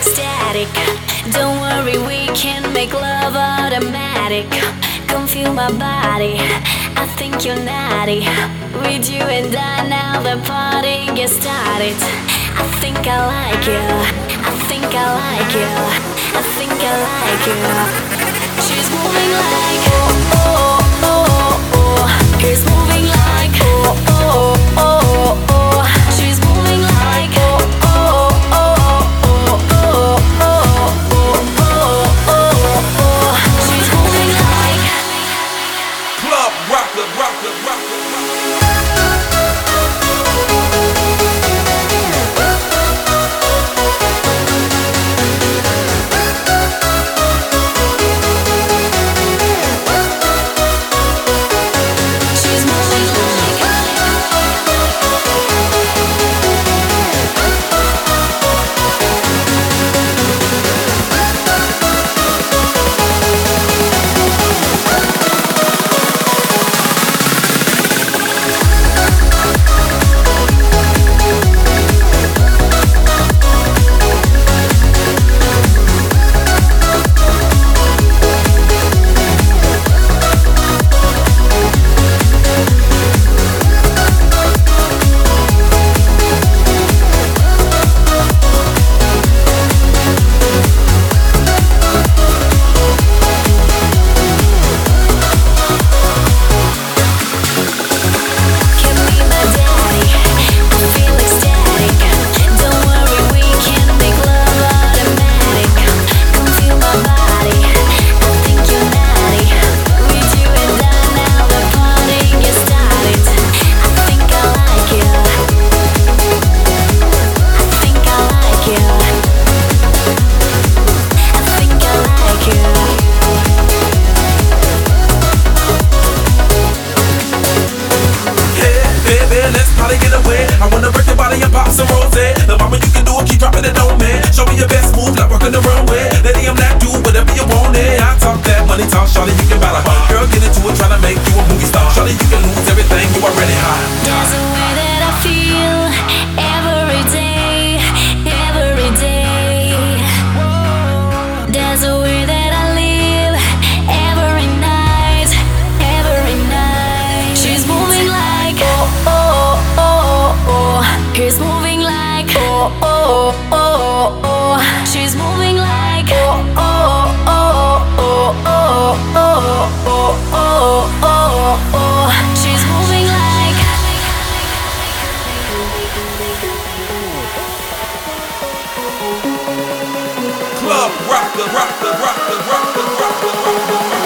ecstatic. Don't worry, we can make love automatic. Come feel my body. I think you're naughty. With you and I, now the party gets started. I think I like you. I think I like you. I think I like you. She's moving like oh oh oh oh. He's moving Mama you can do it, keep dropping it on me. Show me your best move, like rocking the runway. Oh oh oh oh oh. She's moving like. Club rocker, rocker, rocker, rocker, rocker, rocker.